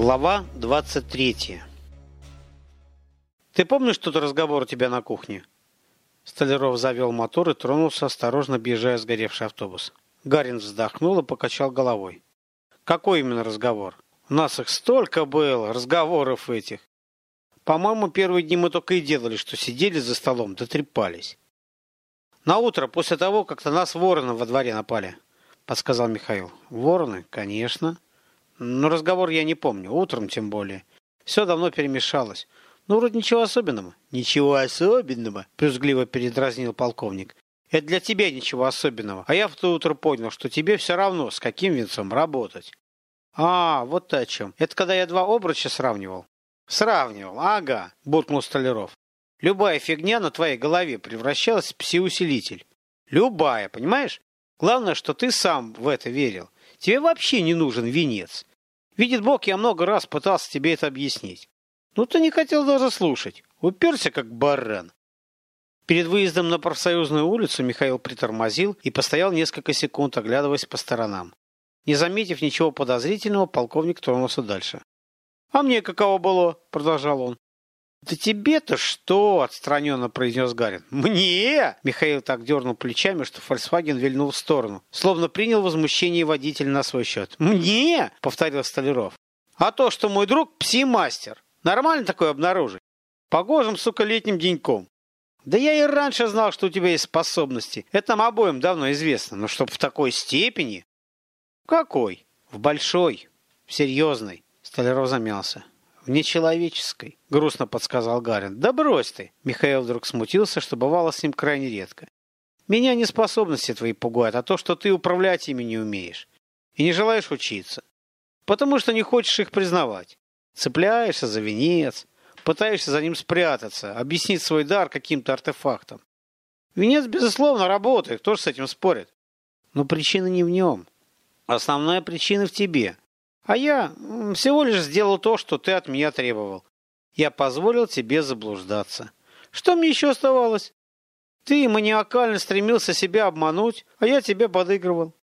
Глава 23 «Ты помнишь тот разговор у тебя на кухне?» Столяров завел мотор и тронулся, осторожно объезжая сгоревший автобус. Гарин вздохнул и покачал головой. «Какой именно разговор? У нас их столько было, разговоров этих. По-моему, первые дни мы только и делали, что сидели за столом, дотрепались. На утро, после того, как на нас вороны во дворе напали, подсказал Михаил. Вороны, конечно. Но разговор я не помню, утром тем более. Все давно перемешалось. Ну, вроде ничего особенного. Ничего особенного, брюзгливо передразнил полковник. Это для тебя ничего особенного. А я в то утро понял, что тебе все равно, с каким венцом работать. А, вот ты о чем. Это когда я два обруча сравнивал. Сравнивал, ага, буркнул Столяров. Любая фигня на твоей голове превращалась в псиусилитель. Любая, понимаешь? Главное, что ты сам в это верил. Тебе вообще не нужен венец. Видит Бог, я много раз пытался тебе это объяснить. Ну, ты не хотел даже слушать. Уперся, как баран. Перед выездом на профсоюзную улицу Михаил притормозил и постоял несколько секунд, оглядываясь по сторонам. Не заметив ничего подозрительного, полковник тронулся дальше. «А мне каково было?» — продолжал он. «Да тебе-то что?» — отстраненно произнес Гарин. «Мне?» — Михаил так дернул плечами, что Фольксваген вильнул в сторону, словно принял возмущение водителя на свой счет. «Мне?» — повторил Столяров. «А то, что мой друг пси-мастер. Нормально такое обнаружить? Погожим, сука, летним деньком. Да я и раньше знал, что у тебя есть способности. Это нам обоим давно известно. Но чтоб в такой степени...» «Какой?» «В большой, в серьезной». Столяров замялся. «В нечеловеческой», — грустно подсказал Гарин. «Да брось ты!» Михаил вдруг смутился, что бывало с ним крайне редко. «Меня не способности твои пугают, а то, что ты управлять ими не умеешь. И не желаешь учиться. Потому что не хочешь их признавать. Цепляешься за венец, пытаешься за ним спрятаться, объяснить свой дар каким-то артефактом. Венец, безусловно, работает, кто же с этим спорит? Но причина не в нем. Основная причина в тебе. А я всего лишь сделал то, что ты от меня требовал. Я позволил тебе заблуждаться. Что мне еще оставалось? Ты маниакально стремился себя обмануть, а я тебе подыгрывал.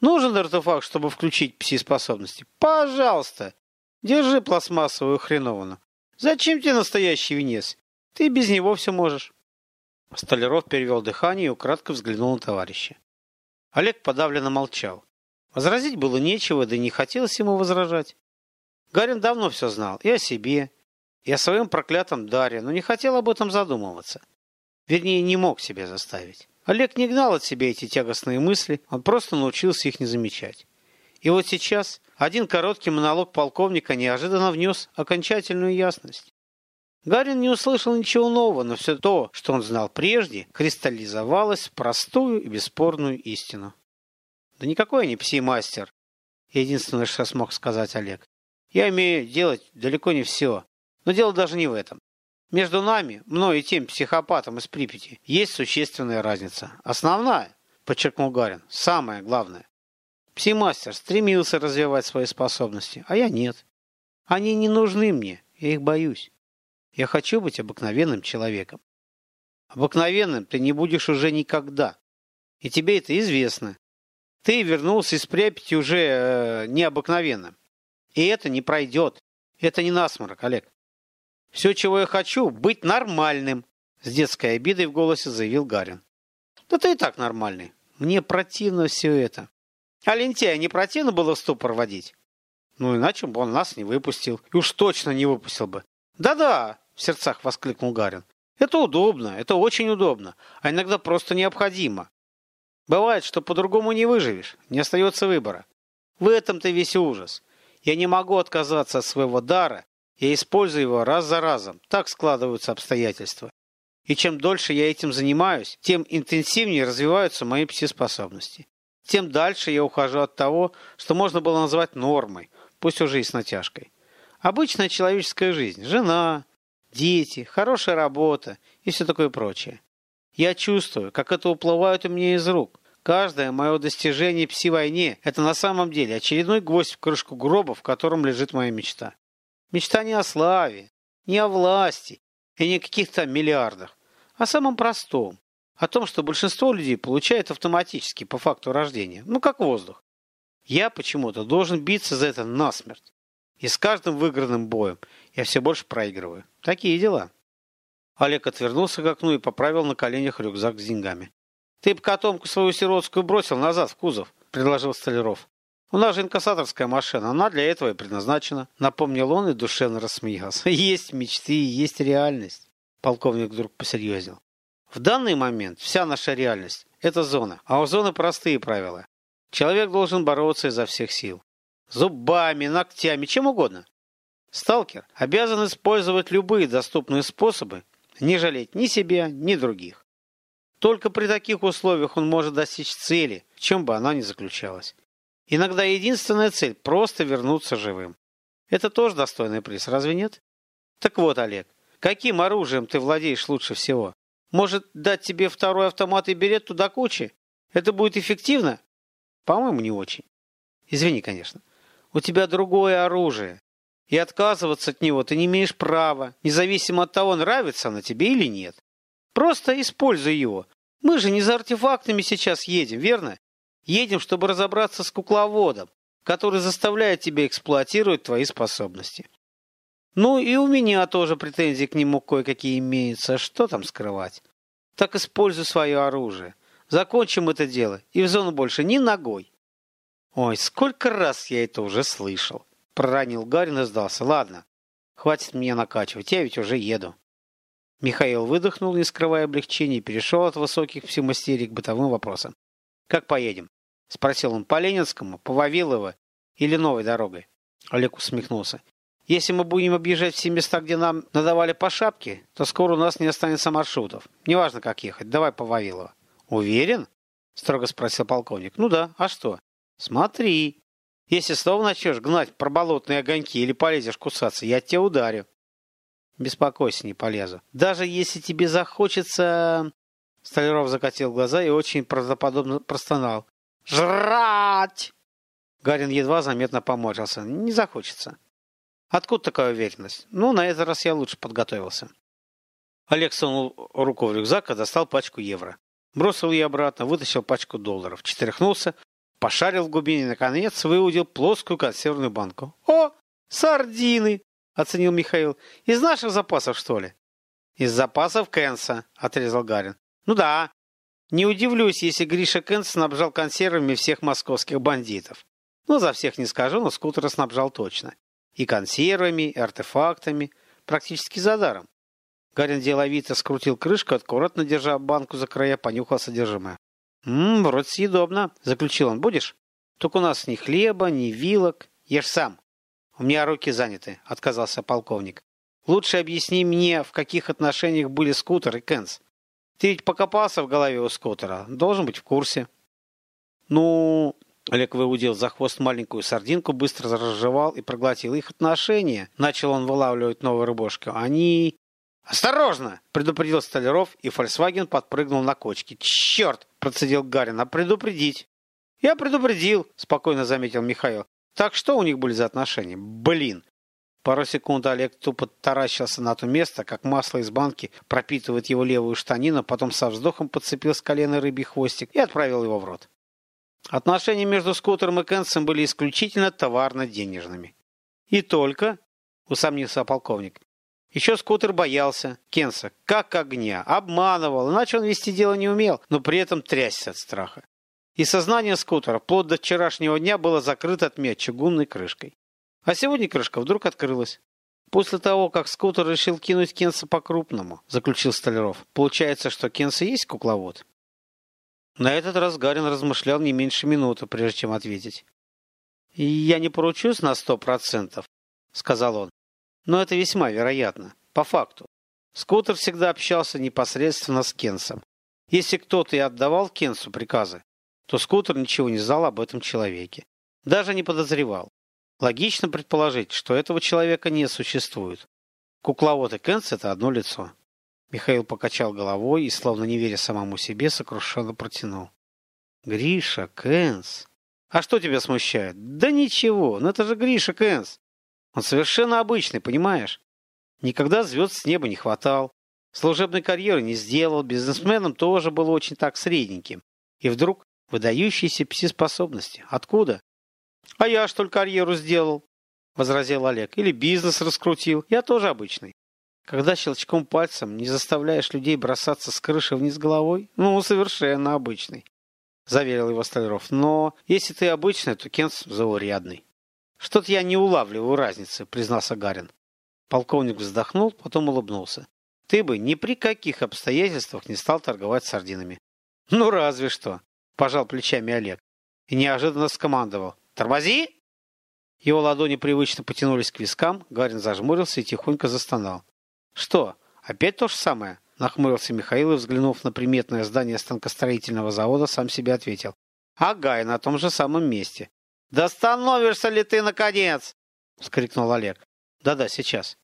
Нужен артефакт, чтобы включить пси-способности? Пожалуйста. Держи пластмассовую хреновину. Зачем тебе настоящий венец? Ты без него все можешь. Столяров перевел дыхание и украдко взглянул на товарища. Олег подавленно молчал. Возразить было нечего, да не хотелось ему возражать. Гарин давно все знал и о себе, и о своем проклятом даре, но не хотел об этом задумываться. Вернее, не мог себя заставить. Олег не гнал от себя эти тягостные мысли, он просто научился их не замечать. И вот сейчас один короткий монолог полковника неожиданно внес окончательную ясность. Гарин не услышал ничего нового, но все то, что он знал прежде, кристаллизовалось в простую и бесспорную истину. Да никакой не пси-мастер. Единственное, что смог сказать Олег. Я умею делать далеко не все. Но дело даже не в этом. Между нами, мной и тем психопатом из Припяти, есть существенная разница. Основная, подчеркнул Гарин, самое главное. Пси-мастер стремился развивать свои способности, а я нет. Они не нужны мне, я их боюсь. Я хочу быть обыкновенным человеком. Обыкновенным ты не будешь уже никогда. И тебе это известно. Ты вернулся из Припяти уже э, необыкновенно. И это не пройдет. Это не насморк, Олег. Все, чего я хочу, быть нормальным, с детской обидой в голосе заявил Гарин. Да ты и так нормальный. Мне противно все это. А лентяя не противно было ступор водить? Ну, иначе бы он нас не выпустил. И уж точно не выпустил бы. Да-да, в сердцах воскликнул Гарин. Это удобно, это очень удобно, а иногда просто необходимо. Бывает, что по-другому не выживешь, не остается выбора. В этом-то весь ужас. Я не могу отказаться от своего дара, я использую его раз за разом. Так складываются обстоятельства. И чем дольше я этим занимаюсь, тем интенсивнее развиваются мои пси-способности. Тем дальше я ухожу от того, что можно было назвать нормой, пусть уже и с натяжкой. Обычная человеческая жизнь, жена, дети, хорошая работа и все такое прочее. Я чувствую, как это уплывает у меня из рук. Каждое мое достижение пси-войне – это на самом деле очередной гвоздь в крышку гроба, в котором лежит моя мечта. Мечта не о славе, не о власти и не о каких-то миллиардах, а о самом простом. О том, что большинство людей получает автоматически по факту рождения, ну как воздух. Я почему-то должен биться за это насмерть. И с каждым выигранным боем я все больше проигрываю. Такие дела. Олег отвернулся к окну и поправил на коленях рюкзак с деньгами. «Ты бы котомку свою сиротскую бросил назад в кузов», — предложил Столяров. «У нас же инкассаторская машина, она для этого и предназначена», — напомнил он и душевно рассмеялся. «Есть мечты, есть реальность», — полковник вдруг посерьезнел. «В данный момент вся наша реальность — это зона, а у зоны простые правила. Человек должен бороться изо всех сил. Зубами, ногтями, чем угодно. Сталкер обязан использовать любые доступные способы, не жалеть ни себя, ни других. Только при таких условиях он может достичь цели, чем бы она ни заключалась. Иногда единственная цель – просто вернуться живым. Это тоже достойный приз, разве нет? Так вот, Олег, каким оружием ты владеешь лучше всего? Может, дать тебе второй автомат и берет туда кучи? Это будет эффективно? По-моему, не очень. Извини, конечно. У тебя другое оружие. И отказываться от него ты не имеешь права, независимо от того, нравится оно тебе или нет. Просто используй его. Мы же не за артефактами сейчас едем, верно? Едем, чтобы разобраться с кукловодом, который заставляет тебя эксплуатировать твои способности. Ну и у меня тоже претензии к нему кое-какие имеются. Что там скрывать? Так используй свое оружие. Закончим это дело, и в зону больше ни ногой. Ой, сколько раз я это уже слышал. Проронил Гарин и сдался. Ладно, хватит меня накачивать, я ведь уже еду. Михаил выдохнул, не скрывая облегчения, и перешел от высоких псимастерий к бытовым вопросам. «Как поедем?» — спросил он по Ленинскому, по Вавилово или новой дорогой. Олег усмехнулся. «Если мы будем объезжать все места, где нам надавали по шапке, то скоро у нас не останется маршрутов. Неважно, как ехать. Давай по Вавилово». «Уверен?» — строго спросил полковник. «Ну да, а что?» «Смотри. Если снова начнешь гнать проболотные огоньки или полезешь кусаться, я тебя ударю». «Беспокойся, не полезу. Даже если тебе захочется...» Столяров закатил глаза и очень правдоподобно простонал. «Жрать!» Гарин едва заметно поморщился. «Не захочется». «Откуда такая уверенность?» «Ну, на этот раз я лучше подготовился». Олег сунул руку в рюкзак и достал пачку евро. Бросил ее обратно, вытащил пачку долларов, четыряхнулся, пошарил в глубине и, наконец, выудил плоскую консервную банку. «О, сардины!» — оценил Михаил. «Из наших запасов, что ли?» «Из запасов Кэнса», — отрезал Гарин. «Ну да. Не удивлюсь, если Гриша Кэнс снабжал консервами всех московских бандитов. Ну, за всех не скажу, но скутера снабжал точно. И консервами, и артефактами. Практически за даром. Гарин деловито скрутил крышку, аккуратно держа банку за края, понюхал содержимое. «Ммм, вроде съедобно», — заключил он. «Будешь? Только у нас ни хлеба, ни вилок. Ешь сам». «У меня руки заняты», — отказался полковник. «Лучше объясни мне, в каких отношениях были скутер и Кэнс. Ты ведь покопался в голове у скутера. Должен быть в курсе». «Ну...» Олег выудил за хвост маленькую сардинку, быстро разжевал и проглотил их отношения. Начал он вылавливать новую рыбошку. Они «Осторожно!» – предупредил Столяров, и «Фольксваген» подпрыгнул на кочке. «Черт!» – процедил Гарин. «А предупредить?» «Я предупредил», – спокойно заметил Михаил. «Так что у них были за отношения? Блин!» Пару секунд Олег тупо таращился на то место, как масло из банки пропитывает его левую штанину, потом со вздохом подцепил с колена рыбий хвостик и отправил его в рот. Отношения между Скоттером и Кэнсом были исключительно товарно-денежными. «И только?» – усомнился полковник. Еще скутер боялся Кенса, как огня, обманывал, иначе он вести дело не умел, но при этом трясся от страха. И сознание скутера вплоть до вчерашнего дня было закрыто от меня чугунной крышкой. А сегодня крышка вдруг открылась. После того, как скутер решил кинуть Кенса по-крупному, заключил Столяров, получается, что Кенса есть кукловод? На этот раз Гарин размышлял не меньше минуты, прежде чем ответить. «Я не поручусь на сто процентов», — сказал он. Но это весьма вероятно. По факту. Скутер всегда общался непосредственно с Кенсом. Если кто-то и отдавал Кенсу приказы, то Скутер ничего не знал об этом человеке. Даже не подозревал. Логично предположить, что этого человека не существует. Кукловод и Кенс – это одно лицо. Михаил покачал головой и, словно не веря самому себе, сокрушенно протянул. «Гриша, Кенс. А что тебя смущает?» «Да ничего, ну это же Гриша Кенс. Он совершенно обычный, понимаешь? Никогда звезд с неба не хватал. Служебной карьеры не сделал, бизнесменом тоже был очень так средненьким. И вдруг выдающиеся пси-способности. Откуда? А я что ли карьеру сделал? возразил Олег. Или бизнес раскрутил. Я тоже обычный. Когда щелчком пальцем не заставляешь людей бросаться с крыши вниз головой, ну, совершенно обычный, заверил его Столяров. Но если ты обычный, то Кент заурядный. Что-то я не улавливаю разницы, признался Гарин. Полковник вздохнул, потом улыбнулся. Ты бы ни при каких обстоятельствах не стал торговать сардинами. Ну, разве что, пожал плечами Олег. И неожиданно скомандовал. Тормози! Его ладони привычно потянулись к вискам, Гарин зажмурился и тихонько застонал. «Что, опять то же самое?» Нахмурился Михаил и, взглянув на приметное здание станкостроительного завода, сам себе ответил. «Ага, и на том же самом месте». «Да становишься ли ты, наконец?» — вскрикнул Олег. «Да-да, сейчас».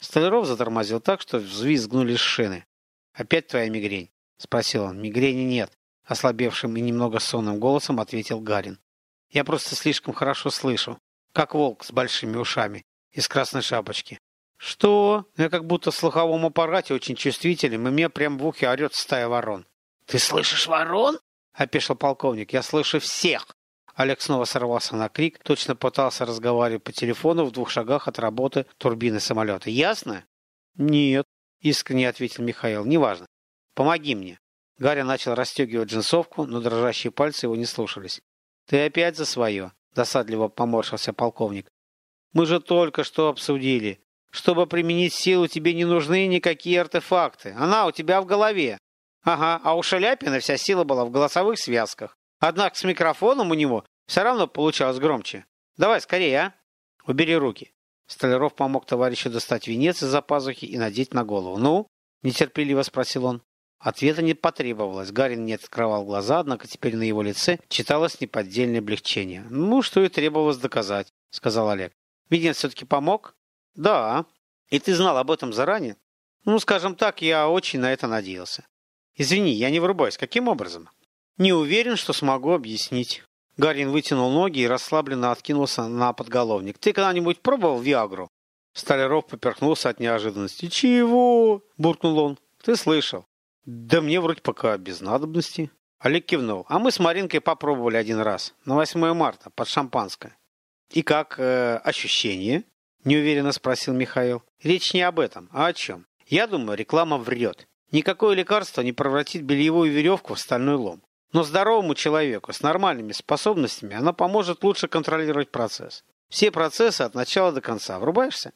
Столяров затормозил так, что взвизгнули шины. «Опять твоя мигрень?» — спросил он. «Мигрени нет», — ослабевшим и немного сонным голосом ответил Гарин. «Я просто слишком хорошо слышу, как волк с большими ушами из красной шапочки. «Что? Я как будто в слуховом аппарате очень чувствителен, и мне прям в ухе орет стая ворон». «Ты слышишь ворон?» — опешил полковник. «Я слышу всех!» Олег снова сорвался на крик, точно пытался разговаривать по телефону в двух шагах от работы турбины самолета. «Ясно?» «Нет», — искренне ответил Михаил. «Неважно. Помоги мне». Гарри начал расстегивать джинсовку, но дрожащие пальцы его не слушались. «Ты опять за свое?» — досадливо поморщился полковник. «Мы же только что обсудили. Чтобы применить силу, тебе не нужны никакие артефакты. Она у тебя в голове. Ага, а у Шаляпина вся сила была в голосовых связках. Однако с микрофоном у него все равно получалось громче. Давай скорее, а? Убери руки. Столяров помог товарищу достать венец из-за пазухи и надеть на голову. «Ну?» – нетерпеливо спросил он. Ответа не потребовалось. Гарин не открывал глаза, однако теперь на его лице читалось неподдельное облегчение. «Ну, что и требовалось доказать», – сказал Олег. «Венец все-таки помог?» Да. И ты знал об этом заранее? Ну, скажем так, я очень на это надеялся. Извини, я не врубаюсь. Каким образом? Не уверен, что смогу объяснить. Гарин вытянул ноги и расслабленно откинулся на подголовник. Ты когда-нибудь пробовал Виагру? Столяров поперхнулся от неожиданности. «Чего?» – буркнул он. «Ты слышал?» «Да мне вроде пока без надобности». Олег кивнул. «А мы с Маринкой попробовали один раз, на 8 марта, под шампанское». «И как э, ощущение?» Неуверенно спросил Михаил. Речь не об этом, а о чем? Я думаю, реклама врет. Никакое лекарство не превратит бельевую веревку в стальной лом. Но здоровому человеку с нормальными способностями она поможет лучше контролировать процесс. Все процессы от начала до конца. Врубаешься?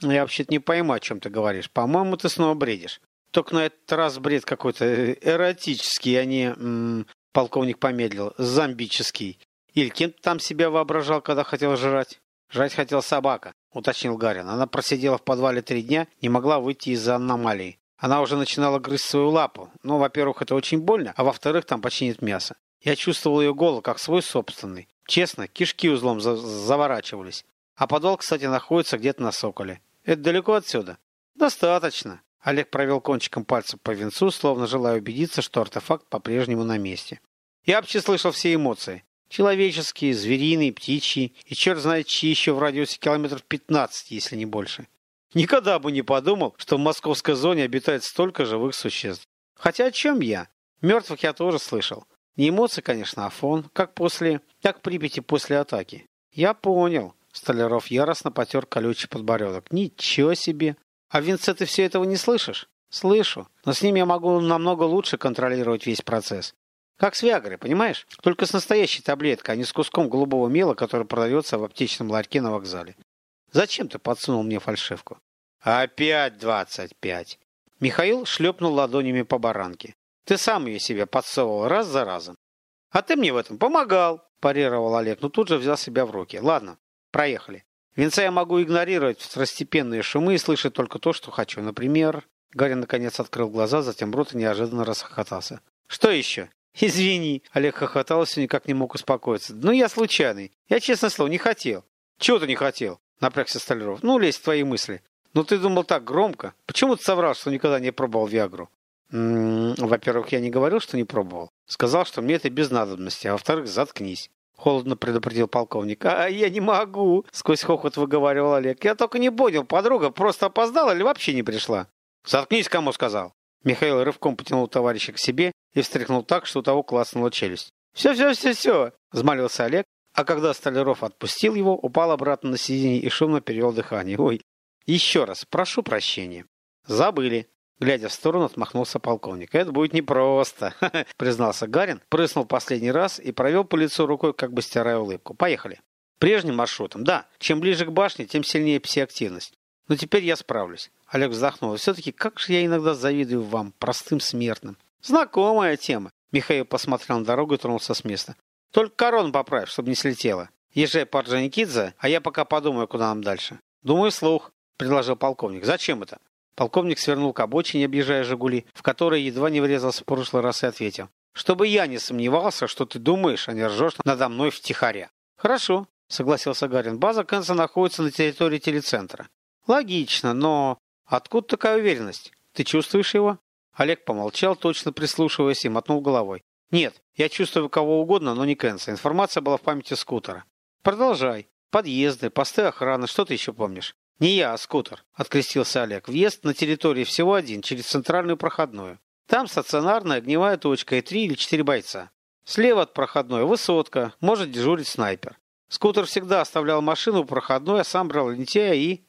Я вообще-то не пойму, о чем ты говоришь. По-моему, ты снова бредишь. Только на этот раз бред какой-то эротический, а не... Полковник помедлил. Зомбический. Или кем там себя воображал, когда хотел жрать? Жрать хотел собака. — уточнил Гарин. Она просидела в подвале три дня, не могла выйти из-за аномалии. Она уже начинала грызть свою лапу. Но, во-первых, это очень больно, а во-вторых, там почти нет мяса. Я чувствовал ее голод, как свой собственный. Честно, кишки узлом за заворачивались. А подвал, кстати, находится где-то на Соколе. Это далеко отсюда? Достаточно. Олег провел кончиком пальца по венцу, словно желая убедиться, что артефакт по-прежнему на месте. Я вообще слышал все эмоции. Человеческие, звериные, птичьи и черт знает чьи еще в радиусе километров 15, если не больше. Никогда бы не подумал, что в московской зоне обитает столько живых существ. Хотя о чем я? Мертвых я тоже слышал. Не эмоции, конечно, а фон. Как после... Как Припяти после атаки. Я понял. Столяров яростно потер колючий подбородок. Ничего себе. А в венце ты все этого не слышишь? Слышу. Но с ним я могу намного лучше контролировать весь процесс. Как с Виагрой, понимаешь? Только с настоящей таблеткой, а не с куском голубого мела, который продается в аптечном ларьке на вокзале. Зачем ты подсунул мне фальшивку? Опять двадцать пять. Михаил шлепнул ладонями по баранке. Ты сам ее себе подсовывал раз за разом. А ты мне в этом помогал, парировал Олег, но тут же взял себя в руки. Ладно, проехали. Венца я могу игнорировать второстепенные шумы и слышать только то, что хочу. Например... Гарри наконец открыл глаза, затем рот и неожиданно расхохотался. «Что еще?» «Извини», — Олег хохотал, все никак не мог успокоиться. «Ну, я случайный. Я, честно слово, не хотел». «Чего ты не хотел?» — напрягся Столяров. «Ну, лезь в твои мысли». «Ну, ты думал так громко. Почему ты соврал, что никогда не пробовал Виагру?» «Во-первых, я не говорил, что не пробовал. Сказал, что мне это без надобности. А во-вторых, заткнись». Холодно предупредил полковник. «А я не могу!» — сквозь хохот выговаривал Олег. «Я только не понял, подруга просто опоздала или вообще не пришла?» «Заткнись, кому сказал!» Михаил рывком потянул товарища к себе и встряхнул так, что у того класснула челюсть. «Все, все, все, все!» – взмолился Олег, А когда Столяров отпустил его, упал обратно на сиденье и шумно перевел дыхание. Ой, еще раз, прошу прощения. Забыли. Глядя в сторону, отмахнулся полковник. «Это будет непросто», — признался Гарин, прыснул последний раз и провел по лицу рукой, как бы стирая улыбку. «Поехали». «Прежним маршрутом, да. Чем ближе к башне, тем сильнее пси-активность. Но теперь я справлюсь». Олег вздохнул. «Все-таки как же я иногда завидую вам, простым смертным». «Знакомая тема». Михаил посмотрел на дорогу и тронулся с места. «Только корону поправь, чтобы не слетела. Езжай по Орджоникидзе, а я пока подумаю, куда нам дальше». «Думаю, слух», — предложил полковник. «Зачем это?» Полковник свернул к обочине, объезжая «Жигули», в которой едва не врезался в прошлый раз и ответил. «Чтобы я не сомневался, что ты думаешь, а не ржешь надо мной втихаря». «Хорошо», — согласился Гарин. «База Кэнса находится на территории телецентра». «Логично, но откуда такая уверенность? Ты чувствуешь его?» Олег помолчал, точно прислушиваясь, и мотнул головой. «Нет, я чувствую кого угодно, но не Кэнса. Информация была в памяти скутера». «Продолжай. Подъезды, посты охраны, что ты еще помнишь?» «Не я, а скутер», — открестился Олег. «Въезд на территории всего один, через центральную проходную. Там стационарная огневая точка и три или четыре бойца. Слева от проходной высотка, может дежурить снайпер. Скутер всегда оставлял машину у проходной, а сам брал лентяя и...»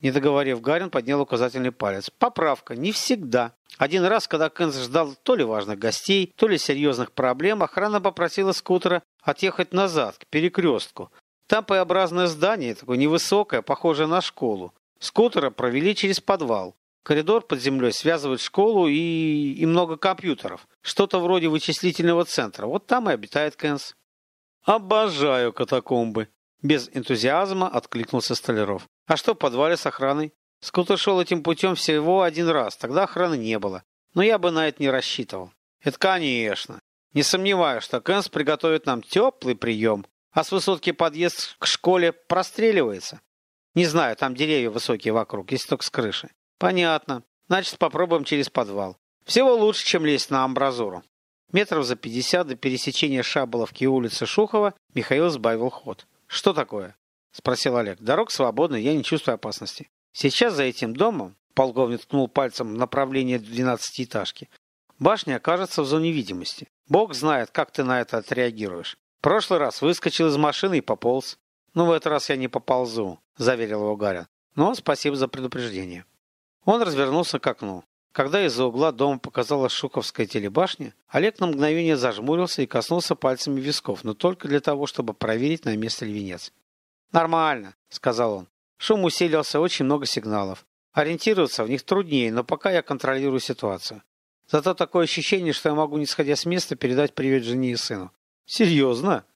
Не договорив, Гарин поднял указательный палец. «Поправка. Не всегда. Один раз, когда Кэнс ждал то ли важных гостей, то ли серьезных проблем, охрана попросила скутера отъехать назад, к перекрестку, там П-образное здание, такое невысокое, похожее на школу. Скутера провели через подвал. Коридор под землей связывает школу и, и много компьютеров. Что-то вроде вычислительного центра. Вот там и обитает Кэнс. «Обожаю катакомбы!» Без энтузиазма откликнулся Столяров. «А что в подвале с охраной?» Скутер шел этим путем всего один раз. Тогда охраны не было. Но я бы на это не рассчитывал. Это конечно. Не сомневаюсь, что Кэнс приготовит нам теплый прием а с высотки подъезд к школе простреливается. Не знаю, там деревья высокие вокруг, если только с крыши. Понятно. Значит, попробуем через подвал. Всего лучше, чем лезть на амбразуру. Метров за пятьдесят до пересечения Шаболовки и улицы Шухова Михаил сбавил ход. «Что такое?» – спросил Олег. «Дорог свободна, я не чувствую опасности. Сейчас за этим домом, полковник ткнул пальцем в направлении двенадцатиэтажки, башня окажется в зоне видимости. Бог знает, как ты на это отреагируешь. Прошлый раз выскочил из машины и пополз. Ну, в этот раз я не поползу, заверил его Гарин. Но спасибо за предупреждение. Он развернулся к окну. Когда из-за угла дома показалась Шуковская телебашня, Олег на мгновение зажмурился и коснулся пальцами висков, но только для того, чтобы проверить, на месте ли венец. «Нормально», — сказал он. Шум усилился, очень много сигналов. Ориентироваться в них труднее, но пока я контролирую ситуацию. Зато такое ощущение, что я могу, не сходя с места, передать привет жене и сыну. Серьезно?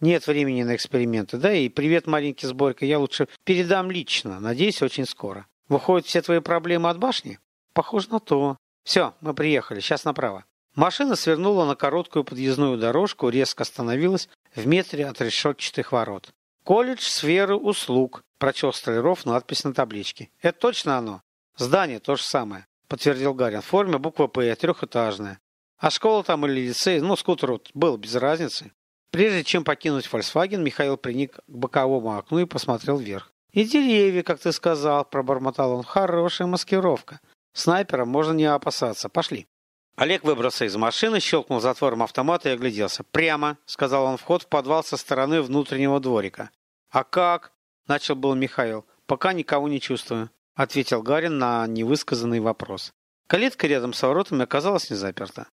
Нет времени на эксперименты. Да и привет маленький с Борькой я лучше передам лично. Надеюсь, очень скоро. Выходят все твои проблемы от башни? Похоже на то. Все, мы приехали. Сейчас направо. Машина свернула на короткую подъездную дорожку, резко остановилась в метре от решетчатых ворот. «Колледж сферы услуг», – прочел Столяров надпись на табличке. «Это точно оно?» «Здание то же самое», – подтвердил Гарин. «В форме буква «П», трехэтажная. А школа там или лицей, ну, скутер вот был без разницы. Прежде чем покинуть Volkswagen, Михаил приник к боковому окну и посмотрел вверх. «И деревья, как ты сказал», – пробормотал он. «Хорошая маскировка. Снайпера можно не опасаться. Пошли». Олег выбрался из машины, щелкнул затвором автомата и огляделся. «Прямо», – сказал он, – «вход в подвал со стороны внутреннего дворика». «А как?» – начал был Михаил. «Пока никого не чувствую», – ответил Гарин на невысказанный вопрос. Калитка рядом с воротами оказалась не заперта.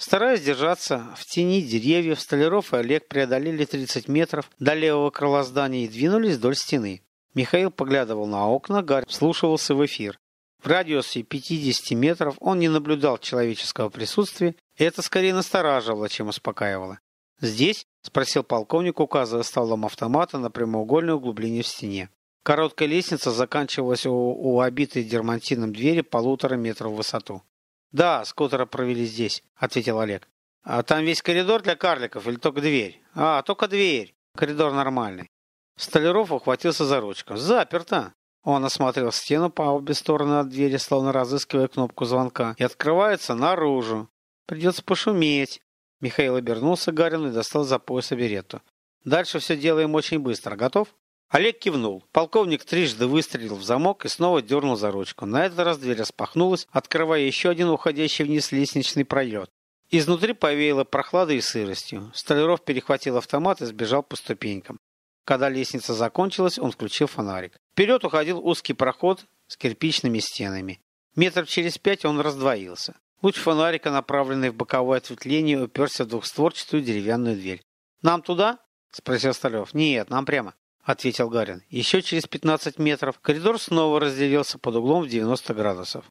Стараясь держаться в тени деревьев, Столяров и Олег преодолели 30 метров до левого крыла здания и двинулись вдоль стены. Михаил поглядывал на окна, Гарри вслушивался в эфир. В радиусе 50 метров он не наблюдал человеческого присутствия, и это скорее настораживало, чем успокаивало. «Здесь?» – спросил полковник, указывая стволом автомата на прямоугольное углубление в стене. Короткая лестница заканчивалась у, у обитой дермантином двери полутора метров в высоту. «Да, скутера провели здесь», — ответил Олег. «А там весь коридор для карликов или только дверь?» «А, только дверь. Коридор нормальный». Столяров ухватился за ручку. «Заперто». Он осмотрел стену по обе стороны от двери, словно разыскивая кнопку звонка, и открывается наружу. «Придется пошуметь». Михаил обернулся к Гарину и достал за пояса берету. «Дальше все делаем очень быстро. Готов?» Олег кивнул. Полковник трижды выстрелил в замок и снова дернул за ручку. На этот раз дверь распахнулась, открывая еще один уходящий вниз лестничный пролет. Изнутри повеяло прохладой и сыростью. Столяров перехватил автомат и сбежал по ступенькам. Когда лестница закончилась, он включил фонарик. Вперед уходил узкий проход с кирпичными стенами. Метров через пять он раздвоился. Луч фонарика, направленный в боковое ответвление, уперся в двухстворчатую деревянную дверь. «Нам туда?» – спросил Столяров. «Нет, нам прямо», – ответил Гарин. Еще через 15 метров коридор снова разделился под углом в 90 градусов.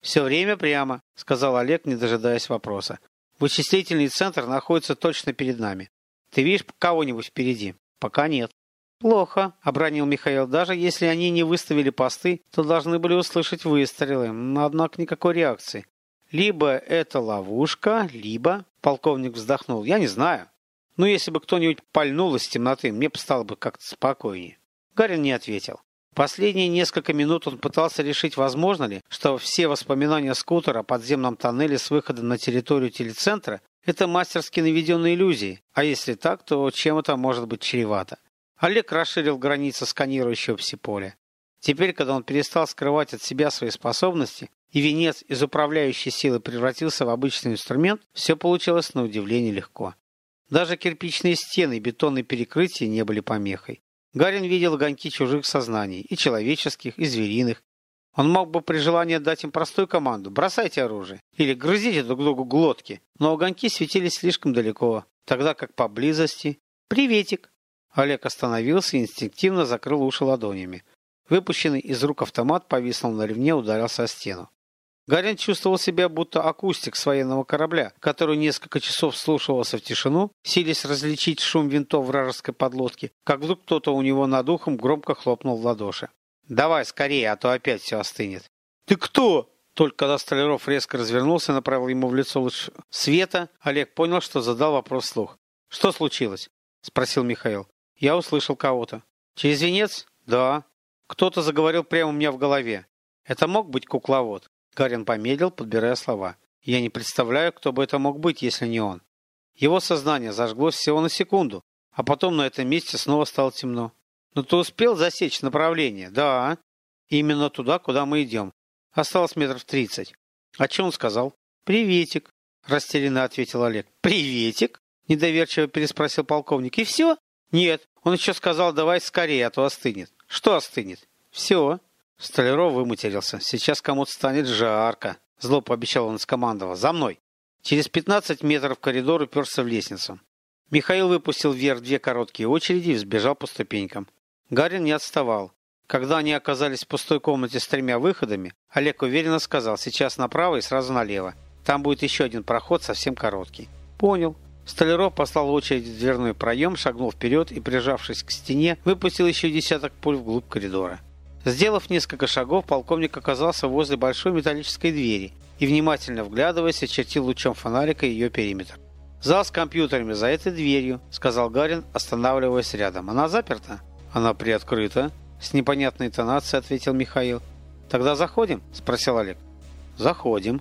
«Все время прямо», – сказал Олег, не дожидаясь вопроса. «Вычислительный центр находится точно перед нами. Ты видишь кого-нибудь впереди?» «Пока нет». «Плохо», — обронил Михаил. «Даже если они не выставили посты, то должны были услышать выстрелы. Однако никакой реакции. Либо это ловушка, либо...» Полковник вздохнул. «Я не знаю. Ну, если бы кто-нибудь пальнул из темноты, мне бы стало бы как-то спокойнее». Гарин не ответил. Последние несколько минут он пытался решить, возможно ли, что все воспоминания скутера о подземном тоннеле с выходом на территорию телецентра – это мастерски наведенные иллюзии, а если так, то чем это может быть чревато? Олег расширил границы сканирующего псиполя. Теперь, когда он перестал скрывать от себя свои способности, и венец из управляющей силы превратился в обычный инструмент, все получилось на удивление легко. Даже кирпичные стены и бетонные перекрытия не были помехой. Гарин видел огоньки чужих сознаний, и человеческих, и звериных. Он мог бы при желании дать им простую команду «бросайте оружие» или «грызите друг другу глотки», но огоньки светились слишком далеко, тогда как поблизости «приветик». Олег остановился и инстинктивно закрыл уши ладонями. Выпущенный из рук автомат повиснул на ремне, ударился о стену. Гарин чувствовал себя будто акустик с военного корабля, который несколько часов слушался в тишину, силясь различить шум винтов вражеской подлодки, как вдруг кто-то у него над ухом громко хлопнул в ладоши. «Давай скорее, а то опять все остынет». «Ты кто?» Только когда Столяров резко развернулся и направил ему в лицо луч света, Олег понял, что задал вопрос вслух. «Что случилось?» – спросил Михаил. «Я услышал кого-то». «Через венец?» «Да». Кто-то заговорил прямо у меня в голове. «Это мог быть кукловод?» Гарин помедлил, подбирая слова. Я не представляю, кто бы это мог быть, если не он. Его сознание зажглось всего на секунду, а потом на этом месте снова стало темно. Но ты успел засечь направление? Да. Именно туда, куда мы идем. Осталось метров тридцать. А что он сказал? Приветик, растерянно ответил Олег. Приветик? Недоверчиво переспросил полковник. И все? Нет, он еще сказал, давай скорее, а то остынет. Что остынет? Все. Столяров выматерился. Сейчас кому-то станет жарко. Зло пообещал он скомандовал. За мной. Через 15 метров коридор уперся в лестницу. Михаил выпустил вверх две короткие очереди и взбежал по ступенькам. Гарин не отставал. Когда они оказались в пустой комнате с тремя выходами, Олег уверенно сказал, сейчас направо и сразу налево. Там будет еще один проход, совсем короткий. Понял. Столяров послал очередь в дверной проем, шагнул вперед и, прижавшись к стене, выпустил еще десяток пуль вглубь коридора. Сделав несколько шагов, полковник оказался возле большой металлической двери и, внимательно вглядываясь, очертил лучом фонарика ее периметр. «Зал с компьютерами за этой дверью», — сказал Гарин, останавливаясь рядом. «Она заперта?» «Она приоткрыта», — с непонятной интонацией ответил Михаил. «Тогда заходим?» — спросил Олег. «Заходим».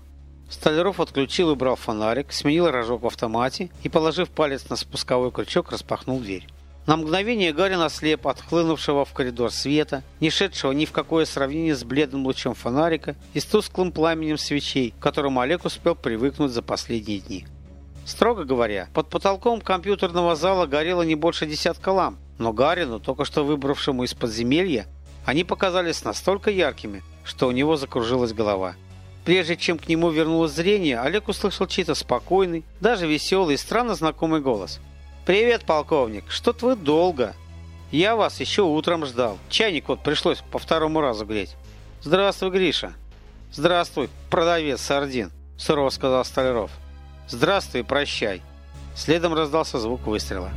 Столяров отключил и убрал фонарик, сменил рожок в автомате и, положив палец на спусковой крючок, распахнул дверь. На мгновение Гарин ослеп от хлынувшего в коридор света, не шедшего ни в какое сравнение с бледным лучом фонарика и с тусклым пламенем свечей, к которому Олег успел привыкнуть за последние дни. Строго говоря, под потолком компьютерного зала горело не больше десятка ламп, но Гарину, только что выбравшему из подземелья, они показались настолько яркими, что у него закружилась голова. Прежде чем к нему вернулось зрение, Олег услышал чей-то спокойный, даже веселый и странно знакомый голос – «Привет, полковник. Что-то вы долго. Я вас еще утром ждал. Чайник вот пришлось по второму разу греть». «Здравствуй, Гриша». «Здравствуй, продавец сардин», — сурово сказал Столяров. «Здравствуй, прощай». Следом раздался звук выстрела.